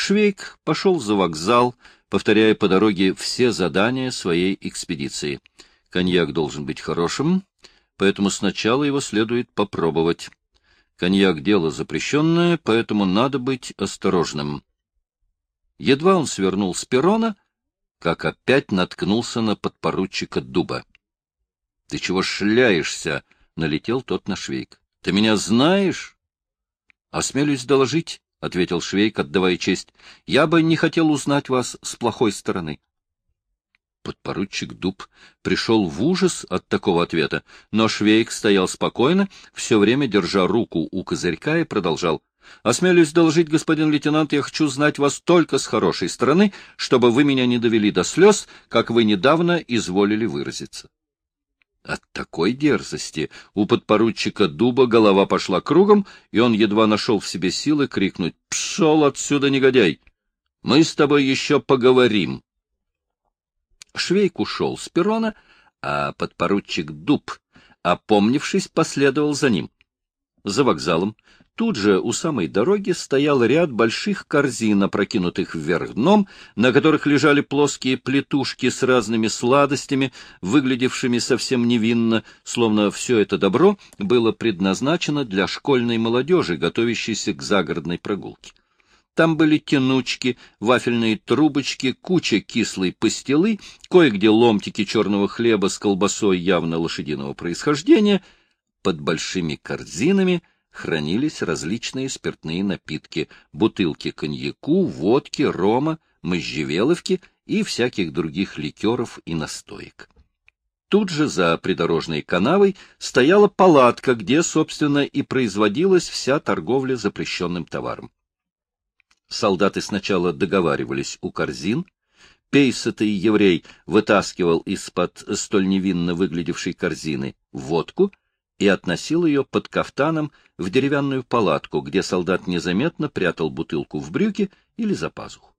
Швейк пошел за вокзал, повторяя по дороге все задания своей экспедиции. Коньяк должен быть хорошим, поэтому сначала его следует попробовать. Коньяк — дело запрещенное, поэтому надо быть осторожным. Едва он свернул с перрона, как опять наткнулся на подпоручика Дуба. — Ты чего шляешься? — налетел тот на Швейк. — Ты меня знаешь? — Осмелюсь доложить, — ответил Швейк, отдавая честь. — Я бы не хотел узнать вас с плохой стороны. Подпоручик Дуб пришел в ужас от такого ответа, но Швейк стоял спокойно, все время держа руку у козырька и продолжал. — Осмелюсь доложить, господин лейтенант, я хочу знать вас только с хорошей стороны, чтобы вы меня не довели до слез, как вы недавно изволили выразиться. От такой дерзости у подпоручика Дуба голова пошла кругом, и он едва нашел в себе силы крикнуть «Пшел отсюда, негодяй! Мы с тобой еще поговорим!» Швейк ушел с перрона, а подпоручик Дуб, опомнившись, последовал за ним. За вокзалом, тут же у самой дороги, стоял ряд больших корзин, опрокинутых вверх дном, на которых лежали плоские плетушки с разными сладостями, выглядевшими совсем невинно, словно все это добро было предназначено для школьной молодежи, готовящейся к загородной прогулке. Там были тянучки, вафельные трубочки, куча кислой пастилы, кое-где ломтики черного хлеба с колбасой явно лошадиного происхождения. Под большими корзинами хранились различные спиртные напитки, бутылки коньяку, водки, рома, можжевеловки и всяких других ликеров и настоек. Тут же за придорожной канавой стояла палатка, где, собственно, и производилась вся торговля запрещенным товаром. Солдаты сначала договаривались у корзин, пейсатый еврей вытаскивал из-под столь невинно выглядевшей корзины водку и относил ее под кафтаном в деревянную палатку, где солдат незаметно прятал бутылку в брюки или за пазуху.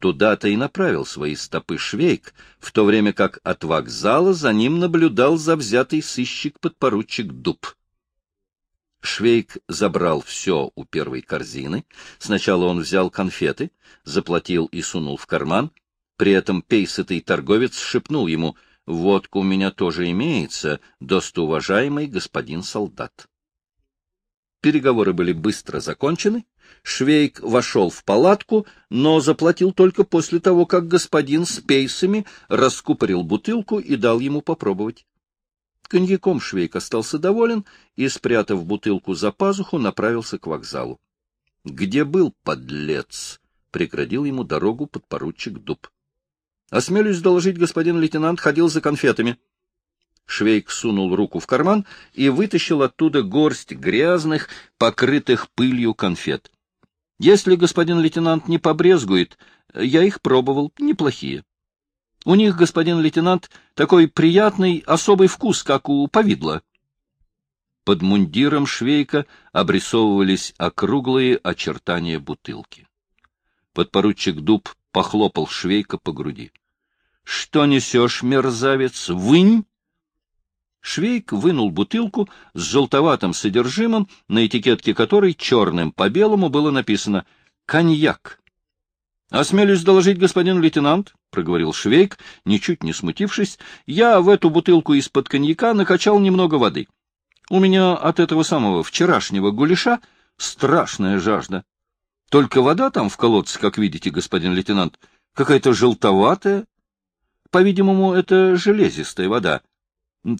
Туда-то и направил свои стопы Швейк, в то время как от вокзала за ним наблюдал завзятый сыщик-подпоручик Дуб. Швейк забрал все у первой корзины. Сначала он взял конфеты, заплатил и сунул в карман. При этом пейсатый торговец шепнул ему, «Водка у меня тоже имеется, достоуважаемый господин солдат». Переговоры были быстро закончены. Швейк вошел в палатку, но заплатил только после того, как господин с пейсами раскупорил бутылку и дал ему попробовать. Коньяком Швейк остался доволен и, спрятав бутылку за пазуху, направился к вокзалу. — Где был подлец? — преградил ему дорогу подпоручик Дуб. — Осмелюсь доложить, господин лейтенант ходил за конфетами. Швейк сунул руку в карман и вытащил оттуда горсть грязных, покрытых пылью конфет. — Если господин лейтенант не побрезгует, я их пробовал, неплохие. У них, господин лейтенант, такой приятный особый вкус, как у повидла. Под мундиром швейка обрисовывались округлые очертания бутылки. Подпоручик Дуб похлопал швейка по груди. — Что несешь, мерзавец? Вынь! Швейк вынул бутылку с желтоватым содержимым, на этикетке которой черным по белому было написано «Коньяк». — Осмелюсь доложить, господин лейтенант, — проговорил Швейк, ничуть не смутившись, — я в эту бутылку из-под коньяка накачал немного воды. У меня от этого самого вчерашнего гуляша страшная жажда. Только вода там в колодце, как видите, господин лейтенант, какая-то желтоватая. По-видимому, это железистая вода.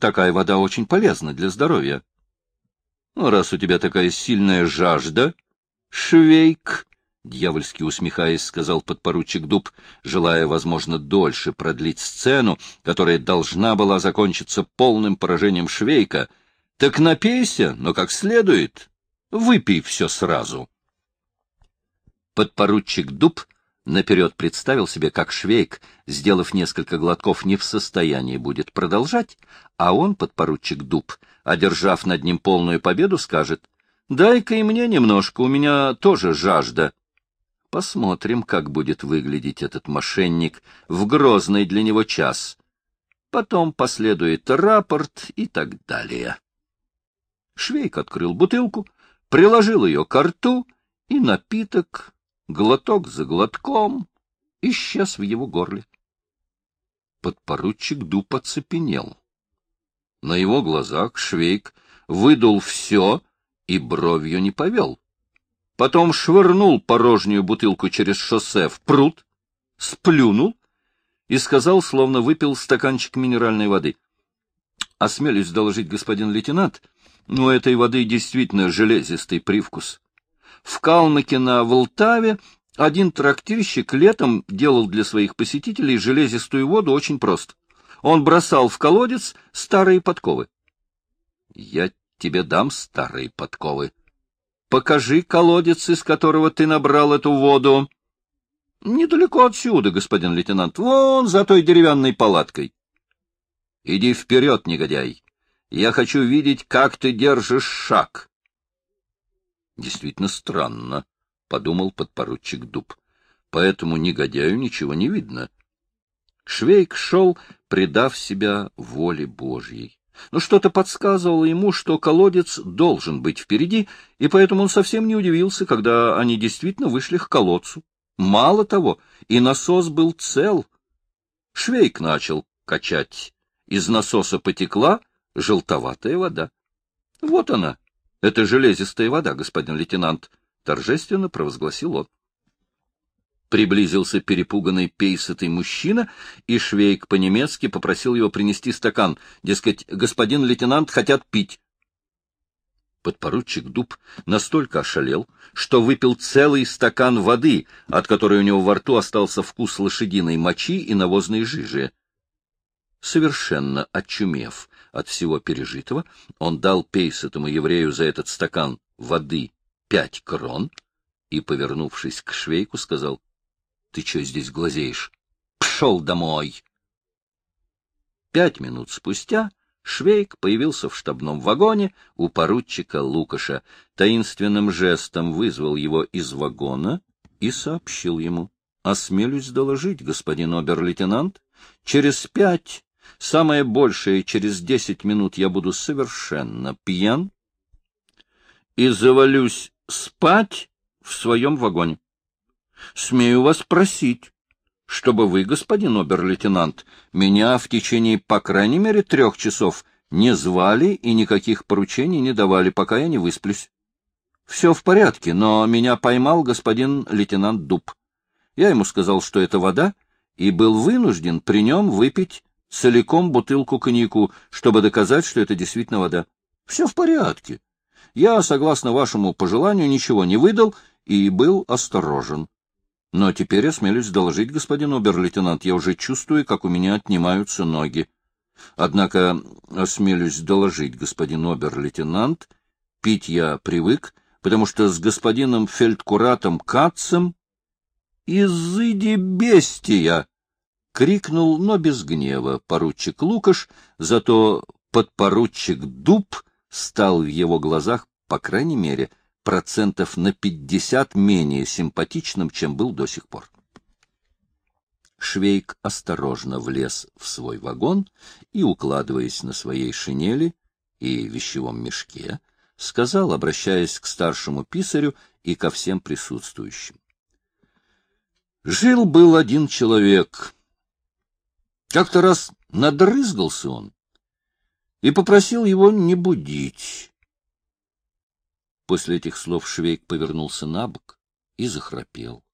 Такая вода очень полезна для здоровья. Ну, раз у тебя такая сильная жажда, Швейк, дьявольски усмехаясь, сказал подпоручик Дуб, желая, возможно, дольше продлить сцену, которая должна была закончиться полным поражением Швейка. Так напейся, но как следует. Выпей все сразу. Подпоручик Дуб наперед представил себе, как Швейк, сделав несколько глотков, не в состоянии будет продолжать, а он, подпоручик Дуб, одержав над ним полную победу, скажет, «Дай-ка и мне немножко, у меня тоже жажда». Посмотрим, как будет выглядеть этот мошенник в грозный для него час. Потом последует рапорт и так далее. Швейк открыл бутылку, приложил ее к рту, и напиток глоток за глотком, исчез в его горле. Подпоручик Дуб оцепенел. На его глазах Швейк выдул все и бровью не повел. Потом швырнул порожнюю бутылку через шоссе в пруд, сплюнул и сказал, словно выпил стаканчик минеральной воды. — Осмелюсь доложить, господин лейтенант, но этой воды действительно железистый привкус. В Калмыке на Волтаве один трактирщик летом делал для своих посетителей железистую воду очень просто. Он бросал в колодец старые подковы. — Я тебе дам старые подковы. Покажи колодец, из которого ты набрал эту воду. — Недалеко отсюда, господин лейтенант, вон за той деревянной палаткой. — Иди вперед, негодяй. Я хочу видеть, как ты держишь шаг. — Действительно странно, — подумал подпоручик Дуб. — Поэтому негодяю ничего не видно. Швейк шел, предав себя воле Божьей. Но что-то подсказывало ему, что колодец должен быть впереди, и поэтому он совсем не удивился, когда они действительно вышли к колодцу. Мало того, и насос был цел. Швейк начал качать. Из насоса потекла желтоватая вода. — Вот она, это железистая вода, господин лейтенант, — торжественно провозгласил он. Приблизился перепуганный пейсатый мужчина, и Швейк по-немецки попросил его принести стакан. Дескать, господин лейтенант хотят пить. Подпоручик Дуб настолько ошалел, что выпил целый стакан воды, от которой у него во рту остался вкус лошадиной мочи и навозной жижи. Совершенно очумев от всего пережитого, он дал пейсатому еврею за этот стакан воды пять крон и, повернувшись к швейку, сказал, — Ты что здесь глазеешь? Пшел домой! Пять минут спустя Швейк появился в штабном вагоне у поручика Лукаша, таинственным жестом вызвал его из вагона и сообщил ему. — Осмелюсь доложить, господин обер-лейтенант, через пять, самое большее через десять минут я буду совершенно пьян и завалюсь спать в своем вагоне. Смею вас просить, чтобы вы, господин обер-лейтенант, меня в течение, по крайней мере, трех часов не звали и никаких поручений не давали, пока я не высплюсь. Все в порядке, но меня поймал господин лейтенант Дуб. Я ему сказал, что это вода, и был вынужден при нем выпить целиком бутылку коньяку, чтобы доказать, что это действительно вода. Все в порядке. Я, согласно вашему пожеланию, ничего не выдал и был осторожен. Но теперь осмелюсь доложить, господин обер-лейтенант, я уже чувствую, как у меня отнимаются ноги. Однако осмелюсь доложить, господин обер-лейтенант, пить я привык, потому что с господином фельдкуратом Кацем «Изыди бестия!» — крикнул, но без гнева, поручик Лукаш, зато подпоручик Дуб стал в его глазах, по крайней мере, процентов на пятьдесят менее симпатичным, чем был до сих пор. Швейк осторожно влез в свой вагон и, укладываясь на своей шинели и вещевом мешке, сказал, обращаясь к старшему писарю и ко всем присутствующим. Жил-был один человек. Как-то раз надрызгался он и попросил его не будить. После этих слов Швейк повернулся на бок и захрапел.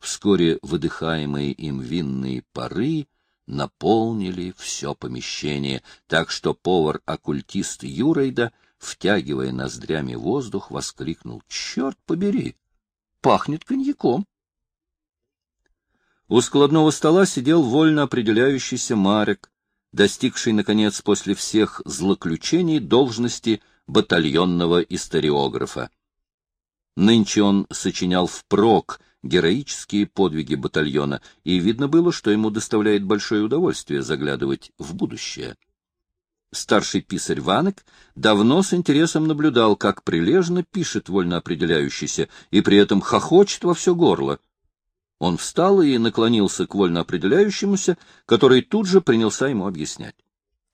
Вскоре выдыхаемые им винные пары наполнили все помещение, так что повар-оккультист Юрейда, втягивая ноздрями воздух, воскликнул «Черт побери! Пахнет коньяком!» У складного стола сидел вольно определяющийся Марек, достигший, наконец, после всех злоключений должности батальонного историографа. Нынче он сочинял впрок героические подвиги батальона, и видно было, что ему доставляет большое удовольствие заглядывать в будущее. Старший писарь Ванек давно с интересом наблюдал, как прилежно пишет вольно определяющийся, и при этом хохочет во все горло. Он встал и наклонился к вольно определяющемуся, который тут же принялся ему объяснять.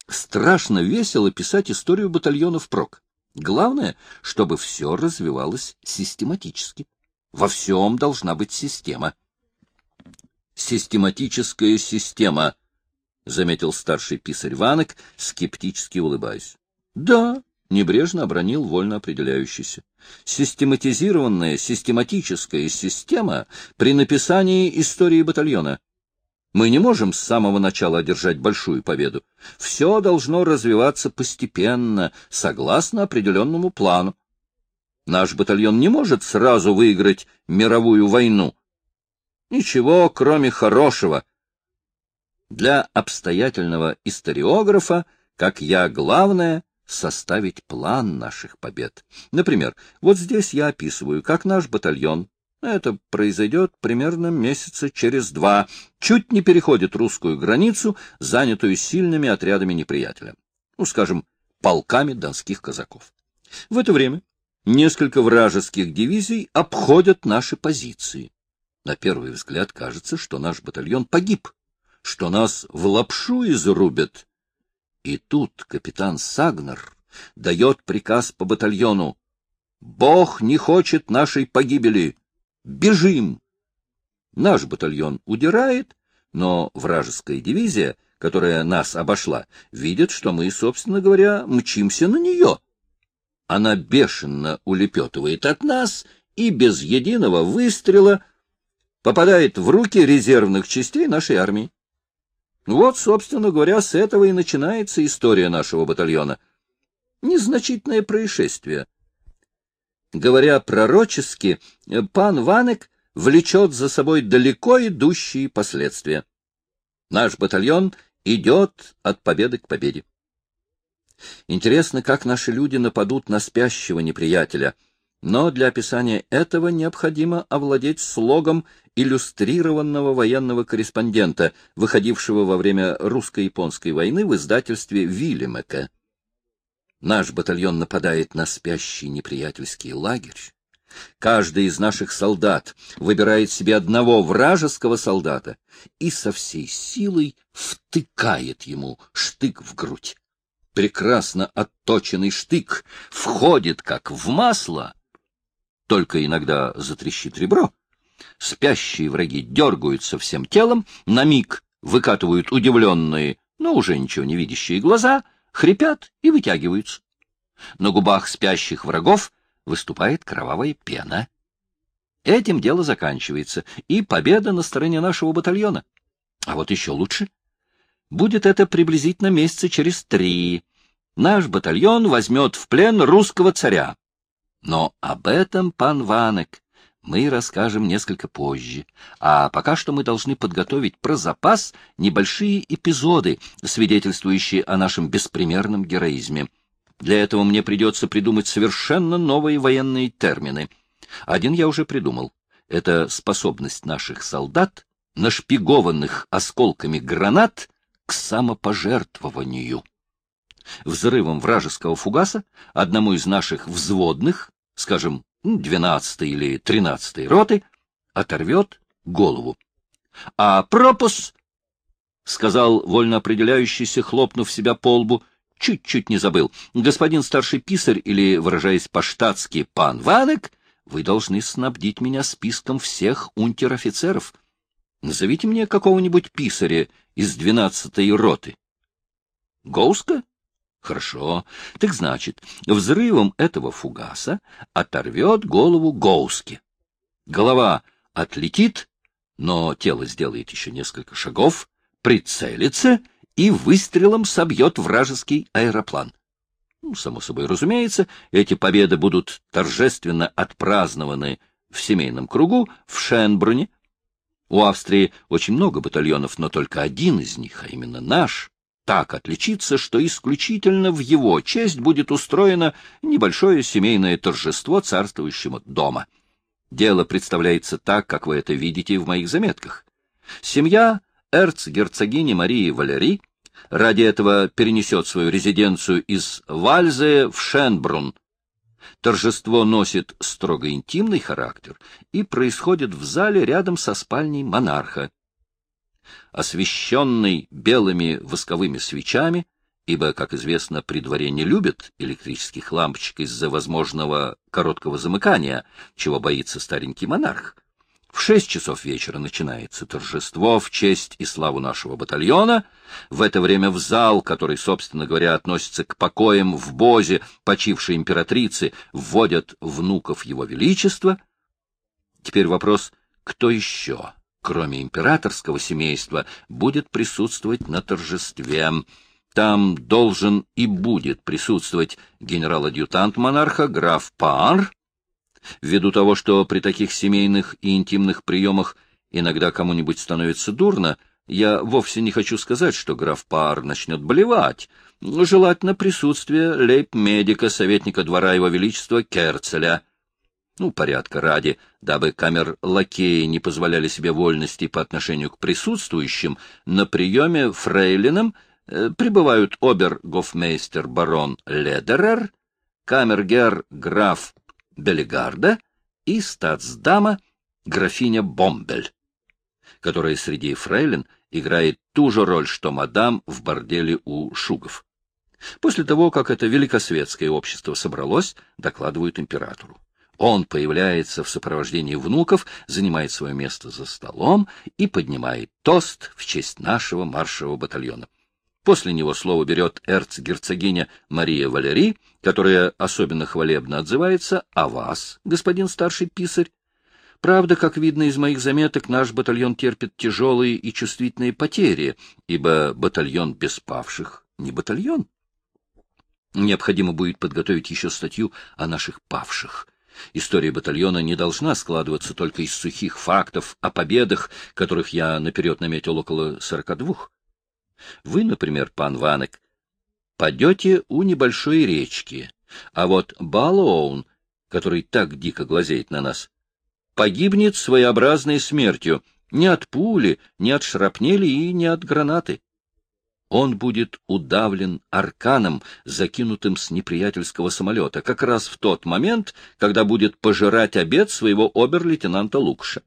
Страшно весело писать историю батальона впрок. Главное, чтобы все развивалось систематически. Во всем должна быть система. Систематическая система, — заметил старший писарь Ванок, скептически улыбаясь. — Да, — небрежно обронил вольно определяющийся. Систематизированная систематическая система при написании истории батальона. Мы не можем с самого начала одержать большую победу. Все должно развиваться постепенно, согласно определенному плану. Наш батальон не может сразу выиграть мировую войну. Ничего, кроме хорошего. Для обстоятельного историографа, как я, главное — составить план наших побед. Например, вот здесь я описываю, как наш батальон это произойдет примерно месяца через два, чуть не переходит русскую границу, занятую сильными отрядами неприятеля. Ну, скажем, полками донских казаков. В это время несколько вражеских дивизий обходят наши позиции. На первый взгляд кажется, что наш батальон погиб, что нас в лапшу изрубят. И тут капитан Сагнер дает приказ по батальону. «Бог не хочет нашей погибели! Бежим!» Наш батальон удирает, но вражеская дивизия, которая нас обошла, видит, что мы, собственно говоря, мчимся на нее. Она бешено улепетывает от нас и без единого выстрела попадает в руки резервных частей нашей армии. Вот, собственно говоря, с этого и начинается история нашего батальона. Незначительное происшествие. Говоря пророчески, пан Ванек влечет за собой далеко идущие последствия. Наш батальон идет от победы к победе. Интересно, как наши люди нападут на спящего неприятеля, но для описания этого необходимо овладеть слогом иллюстрированного военного корреспондента, выходившего во время русско-японской войны в издательстве Вильямека. Наш батальон нападает на спящий неприятельский лагерь. Каждый из наших солдат выбирает себе одного вражеского солдата и со всей силой втыкает ему штык в грудь прекрасно отточенный штык входит как в масло, только иногда затрещит ребро. Спящие враги дергаются всем телом, на миг выкатывают удивленные, но уже ничего не видящие глаза, хрипят и вытягиваются. На губах спящих врагов выступает кровавая пена. Этим дело заканчивается, и победа на стороне нашего батальона. А вот еще лучше — Будет это приблизительно месяца через три. Наш батальон возьмет в плен русского царя. Но об этом, пан Ванек, мы расскажем несколько позже. А пока что мы должны подготовить про запас небольшие эпизоды, свидетельствующие о нашем беспримерном героизме. Для этого мне придется придумать совершенно новые военные термины. Один я уже придумал. Это способность наших солдат, нашпигованных осколками гранат, к самопожертвованию. Взрывом вражеского фугаса одному из наших взводных, скажем, 12 или 13 роты, оторвет голову. А пропус, — сказал вольно определяющийся, хлопнув себя по лбу, — чуть-чуть не забыл. Господин старший писарь, или, выражаясь по-штатски, пан Ванек, вы должны снабдить меня списком всех унтер-офицеров, Назовите мне какого-нибудь писаря из двенадцатой роты. Гоуска? Хорошо. Так значит, взрывом этого фугаса оторвет голову Гоуски. Голова отлетит, но тело сделает еще несколько шагов, прицелится и выстрелом собьет вражеский аэроплан. Ну, само собой разумеется, эти победы будут торжественно отпразднованы в семейном кругу в Шенбруне, у Австрии очень много батальонов, но только один из них, а именно наш, так отличится, что исключительно в его честь будет устроено небольшое семейное торжество царствующего дома. Дело представляется так, как вы это видите в моих заметках. Семья эрцгерцогини Марии Валерий ради этого перенесет свою резиденцию из Вальзе в Шенбрун, Торжество носит строго интимный характер и происходит в зале рядом со спальней монарха. Освещенный белыми восковыми свечами, ибо, как известно, при дворе не любят электрических лампочек из-за возможного короткого замыкания, чего боится старенький монарх. В шесть часов вечера начинается торжество в честь и славу нашего батальона. В это время в зал, который, собственно говоря, относится к покоям в Бозе почившей императрицы, вводят внуков его величества. Теперь вопрос, кто еще, кроме императорского семейства, будет присутствовать на торжестве? Там должен и будет присутствовать генерал-адъютант монарха, граф Паар, ввиду того, что при таких семейных и интимных приемах иногда кому-нибудь становится дурно, я вовсе не хочу сказать, что граф Пар начнет болевать. Желательно присутствие лейб-медика, советника двора его величества Керцеля. Ну, порядка ради, дабы камер-лакеи не позволяли себе вольности по отношению к присутствующим, на приеме фрейлином э, прибывают обер-гофмейстер барон Ледерер, камергер граф Белигарда и статсдама графиня Бомбель, которая среди фрейлин играет ту же роль, что мадам в борделе у Шугов. После того, как это великосветское общество собралось, докладывают императору. Он появляется в сопровождении внуков, занимает свое место за столом и поднимает тост в честь нашего маршевого батальона. После него слово берет эрцгерцогиня Мария Валерий, которая особенно хвалебно отзывается о вас, господин старший писарь. Правда, как видно из моих заметок, наш батальон терпит тяжелые и чувствительные потери, ибо батальон без павших не батальон. Необходимо будет подготовить еще статью о наших павших. История батальона не должна складываться только из сухих фактов о победах, которых я наперед наметил около сорока двух. Вы, например, пан Ванек, падете у небольшой речки, а вот Балоун, который так дико глазеет на нас, погибнет своеобразной смертью, не от пули, не от шрапнели и не от гранаты. Он будет удавлен арканом, закинутым с неприятельского самолета, как раз в тот момент, когда будет пожирать обед своего обер-лейтенанта Лукша.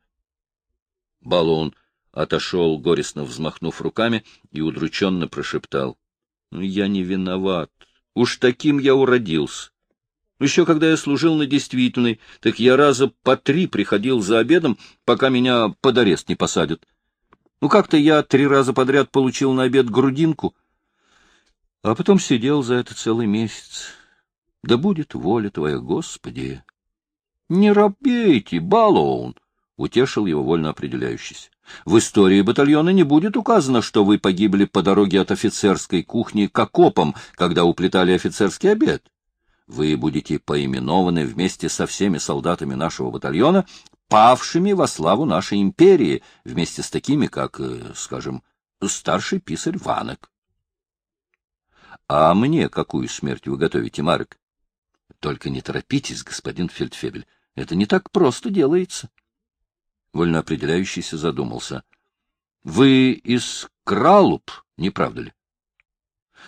Балоун отошел, горестно взмахнув руками, и удрученно прошептал. «Ну, — Я не виноват. Уж таким я уродился. Еще когда я служил на действительной, так я раза по три приходил за обедом, пока меня под арест не посадят. Ну, как-то я три раза подряд получил на обед грудинку, а потом сидел за это целый месяц. Да будет воля твоя, Господи! — Не робейте, Балоун! — утешил его вольно определяющийся. В истории батальона не будет указано, что вы погибли по дороге от офицерской кухни к окопам, когда уплетали офицерский обед. Вы будете поименованы вместе со всеми солдатами нашего батальона, павшими во славу нашей империи, вместе с такими, как, э, скажем, старший писарь Ванок. — А мне какую смерть вы готовите, Марк? — Только не торопитесь, господин Фельдфебель, это не так просто делается. — Вольноопределяющийся задумался. — Вы из Кралуп, не правда ли?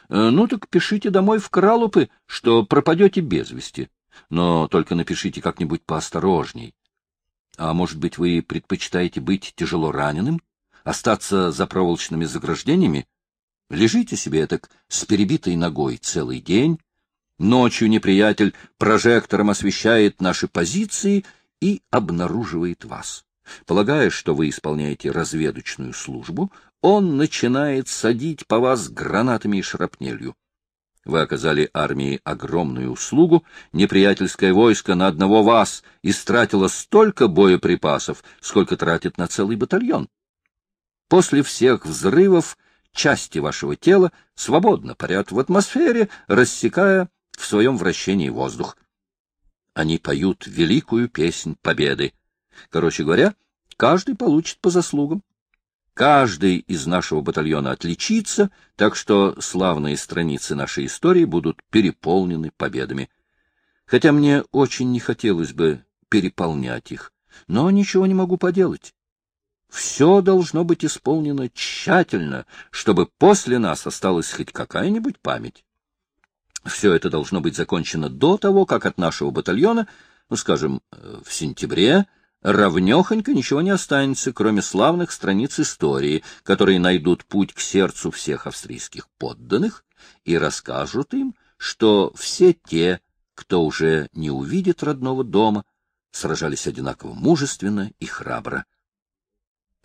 Э, — Ну так пишите домой в Кралупы, что пропадете без вести. Но только напишите как-нибудь поосторожней. А может быть, вы предпочитаете быть тяжело раненым? Остаться за проволочными заграждениями? Лежите себе так с перебитой ногой целый день. Ночью неприятель прожектором освещает наши позиции и обнаруживает вас. Полагая, что вы исполняете разведочную службу, он начинает садить по вас гранатами и шрапнелью. Вы оказали армии огромную услугу, неприятельское войско на одного вас истратило столько боеприпасов, сколько тратит на целый батальон. После всех взрывов части вашего тела свободно парят в атмосфере, рассекая в своем вращении воздух. Они поют великую песнь победы. Короче говоря, каждый получит по заслугам. Каждый из нашего батальона отличится, так что славные страницы нашей истории будут переполнены победами. Хотя мне очень не хотелось бы переполнять их, но ничего не могу поделать. Все должно быть исполнено тщательно, чтобы после нас осталась хоть какая-нибудь память. Все это должно быть закончено до того, как от нашего батальона, ну, скажем, э, в сентябре, равнехонько ничего не останется, кроме славных страниц истории, которые найдут путь к сердцу всех австрийских подданных и расскажут им, что все те, кто уже не увидит родного дома, сражались одинаково мужественно и храбро.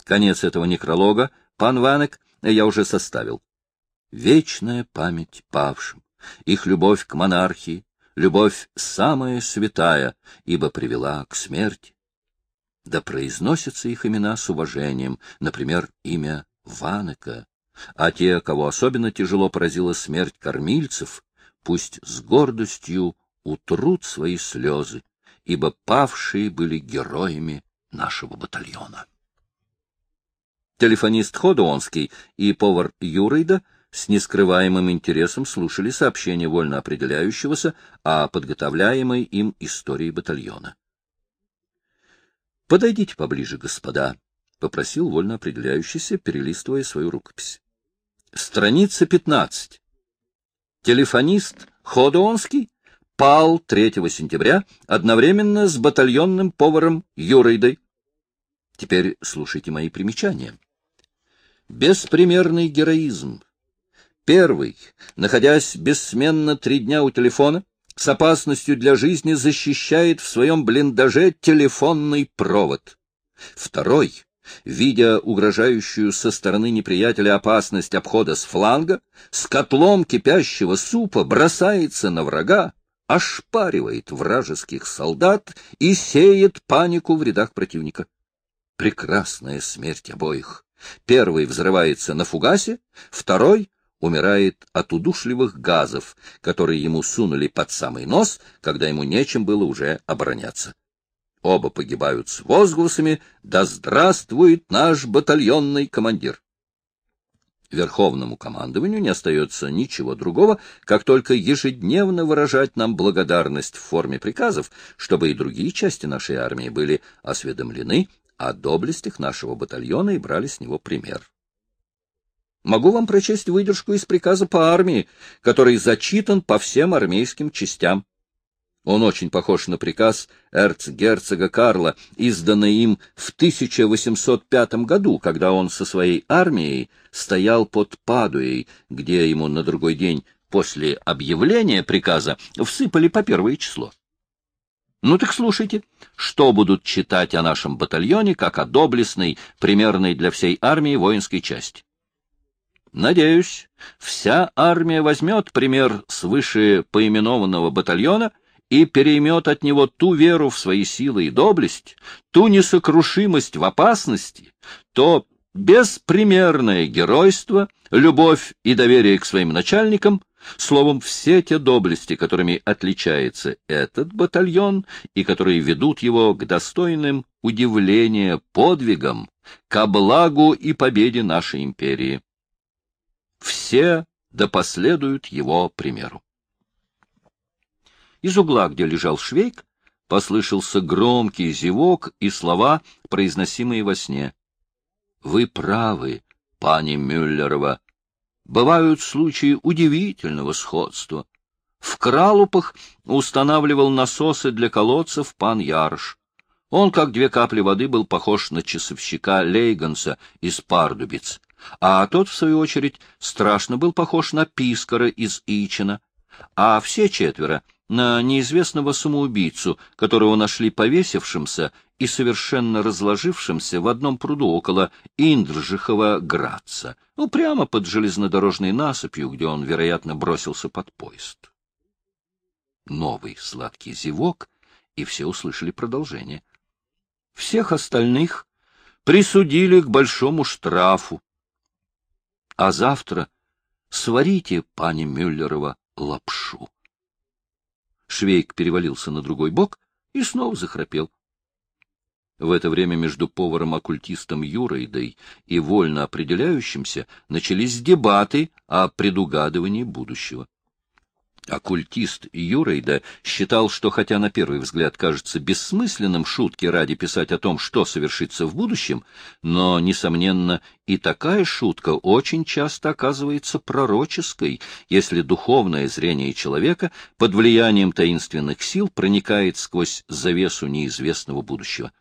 Конец этого некролога, пан Ванек, я уже составил. Вечная память павшим, их любовь к монархии, любовь самая святая, ибо привела к смерти. Да произносятся их имена с уважением, например, имя Ванека, а те, кого особенно тяжело поразила смерть кормильцев, пусть с гордостью утрут свои слезы, ибо павшие были героями нашего батальона. Телефонист Ходуонский и повар Юрейда с нескрываемым интересом слушали сообщение вольно определяющегося о подготовляемой им истории батальона. — Подойдите поближе, господа, — попросил вольно определяющийся, перелистывая свою рукопись. Страница 15. Телефонист Ходуонский пал 3 сентября одновременно с батальонным поваром Юрейдой. Теперь слушайте мои примечания. Беспримерный героизм. Первый, находясь бессменно три дня у телефона, с опасностью для жизни защищает в своем блиндаже телефонный провод. Второй, видя угрожающую со стороны неприятеля опасность обхода с фланга, с котлом кипящего супа бросается на врага, ошпаривает вражеских солдат и сеет панику в рядах противника. Прекрасная смерть обоих. Первый взрывается на фугасе, второй умирает от удушливых газов, которые ему сунули под самый нос, когда ему нечем было уже обороняться. Оба погибают с возгласами «Да здравствует наш батальонный командир!». Верховному командованию не остается ничего другого, как только ежедневно выражать нам благодарность в форме приказов, чтобы и другие части нашей армии были осведомлены о доблестях нашего батальона и брали с него пример. Могу вам прочесть выдержку из приказа по армии, который зачитан по всем армейским частям. Он очень похож на приказ эрцгерцога Карла, изданный им в 1805 году, когда он со своей армией стоял под Падуей, где ему на другой день после объявления приказа всыпали по первое число. Ну так слушайте, что будут читать о нашем батальоне, как о доблестной, примерной для всей армии воинской части. Надеюсь, вся армия возьмет пример свыше поименованного батальона и переймет от него ту веру в свои силы и доблесть, ту несокрушимость в опасности, то беспримерное геройство, любовь и доверие к своим начальникам — Словом, все те доблести, которыми отличается этот батальон и которые ведут его к достойным удивления подвигам, ко благу и победе нашей империи. Все да последуют его примеру. Из угла, где лежал Швейк, послышался громкий зевок и слова, произносимые во сне. — Вы правы, пани Мюллерова, Бывают случаи удивительного сходства. В Кралупах устанавливал насосы для колодцев пан Ярш. Он, как две капли воды, был похож на часовщика Лейганса из Пардубиц, а тот, в свою очередь, страшно был похож на Пискара из Ичина, а все четверо — на неизвестного самоубийцу, которого нашли повесившимся и совершенно разложившимся в одном пруду около Индржихова Граца, ну, прямо под железнодорожной насыпью, где он, вероятно, бросился под поезд. Новый сладкий зевок, и все услышали продолжение. Всех остальных присудили к большому штрафу. А завтра сварите, пани Мюллерова, лапшу. Швейк перевалился на другой бок и снова захрапел. В это время между поваром-оккультистом Юройдой и вольно определяющимся начались дебаты о предугадывании будущего. Оккультист Юрейда считал, что хотя на первый взгляд кажется бессмысленным шутки ради писать о том, что совершится в будущем, но, несомненно, и такая шутка очень часто оказывается пророческой, если духовное зрение человека под влиянием таинственных сил проникает сквозь завесу неизвестного будущего.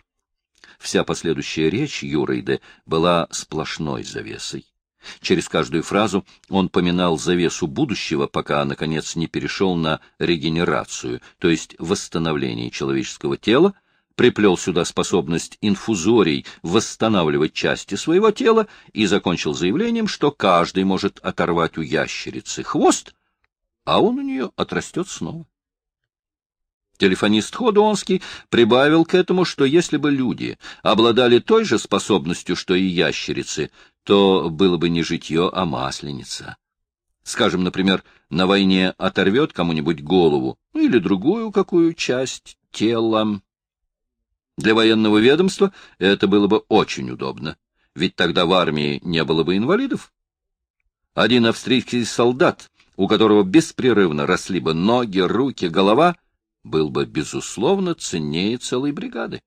Вся последующая речь Юрейда была сплошной завесой. Через каждую фразу он поминал завесу будущего, пока, наконец, не перешел на регенерацию, то есть восстановление человеческого тела, приплел сюда способность инфузорий восстанавливать части своего тела и закончил заявлением, что каждый может оторвать у ящерицы хвост, а он у нее отрастет снова. Телефонист Ходонский прибавил к этому, что если бы люди обладали той же способностью, что и ящерицы, то было бы не житье, а масленица. Скажем, например, на войне оторвет кому-нибудь голову ну, или другую какую часть тела. Для военного ведомства это было бы очень удобно, ведь тогда в армии не было бы инвалидов. Один австрийский солдат, у которого беспрерывно росли бы ноги, руки, голова, был бы, безусловно, ценнее целой бригады.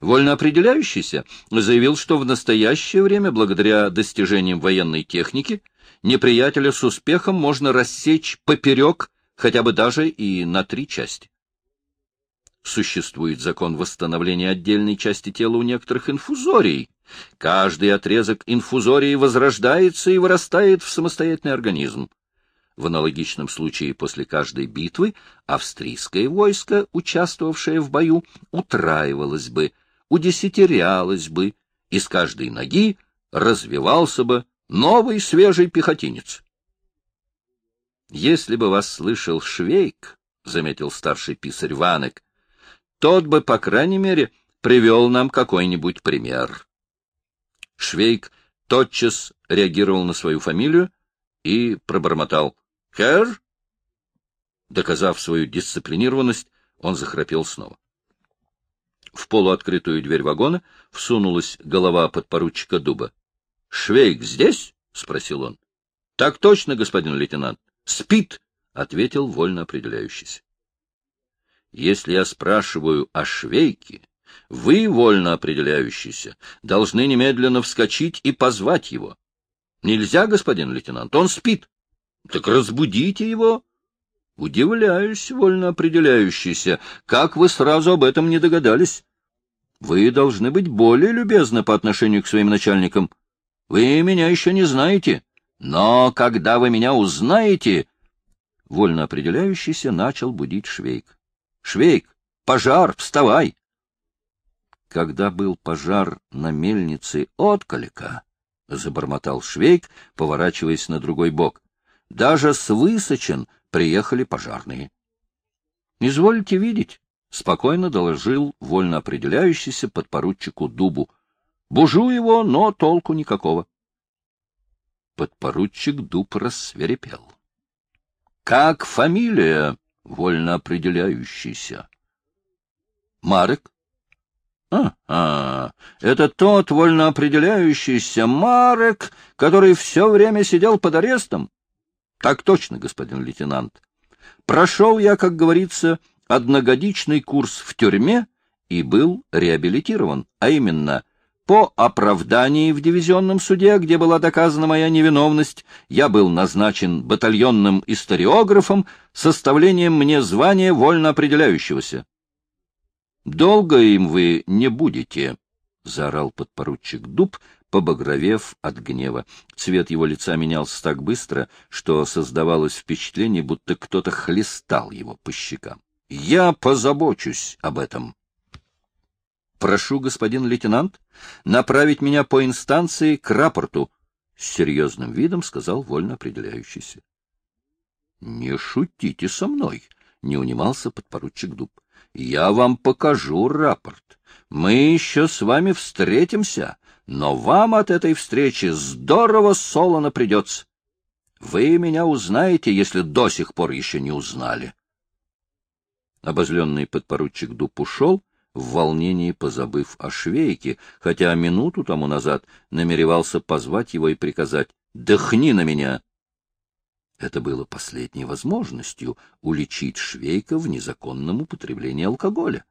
Вольно определяющийся заявил, что в настоящее время, благодаря достижениям военной техники, неприятеля с успехом можно рассечь поперек хотя бы даже и на три части. Существует закон восстановления отдельной части тела у некоторых инфузорий. Каждый отрезок инфузории возрождается и вырастает в самостоятельный организм. В аналогичном случае после каждой битвы австрийское войско, участвовавшее в бою, утраивалось бы, удесятерялось бы, и с каждой ноги развивался бы новый свежий пехотинец. Если бы вас слышал Швейк, — заметил старший писарь Ванек, — тот бы, по крайней мере, привел нам какой-нибудь пример. Швейк тотчас реагировал на свою фамилию и пробормотал. Хэр? Доказав свою дисциплинированность, он захрапел снова. В полуоткрытую дверь вагона всунулась голова подпоручика Дуба. — Швейк здесь? — спросил он. — Так точно, господин лейтенант. — Спит, — ответил вольно определяющийся. — Если я спрашиваю о Швейке, вы, вольно определяющийся, должны немедленно вскочить и позвать его. — Нельзя, господин лейтенант, он спит. Так разбудите его. Удивляюсь, вольно определяющийся, как вы сразу об этом не догадались. Вы должны быть более любезны по отношению к своим начальникам. Вы меня еще не знаете, но когда вы меня узнаете... Вольно определяющийся начал будить Швейк. — Швейк, пожар, вставай! Когда был пожар на мельнице Отколика, — забормотал Швейк, поворачиваясь на другой бок, даже с Высочин приехали пожарные. — Извольте видеть, — спокойно доложил вольно определяющийся подпоручику Дубу. — Бужу его, но толку никакого. Подпоручик Дуб рассверепел. — Как фамилия вольно определяющийся? — Марек. А, а, это тот вольно определяющийся Марек, который все время сидел под арестом? — Так точно, господин лейтенант. Прошел я, как говорится, одногодичный курс в тюрьме и был реабилитирован, а именно по оправдании в дивизионном суде, где была доказана моя невиновность, я был назначен батальонным историографом составлением мне звания вольно определяющегося. — Долго им вы не будете, — заорал подпоручик Дуб, побагровев от гнева. Цвет его лица менялся так быстро, что создавалось впечатление, будто кто-то хлестал его по щекам. — Я позабочусь об этом. — Прошу, господин лейтенант, направить меня по инстанции к рапорту, — с серьезным видом сказал вольно определяющийся. — Не шутите со мной, — не унимался подпоручик Дуб. — Я вам покажу рапорт. Мы еще с вами встретимся, но вам от этой встречи здорово солоно придется. Вы меня узнаете, если до сих пор еще не узнали. Обозленный подпоручик Дуб ушел, в волнении позабыв о швейке, хотя минуту тому назад намеревался позвать его и приказать «Дыхни на меня!». Это было последней возможностью уличить швейка в незаконном употреблении алкоголя.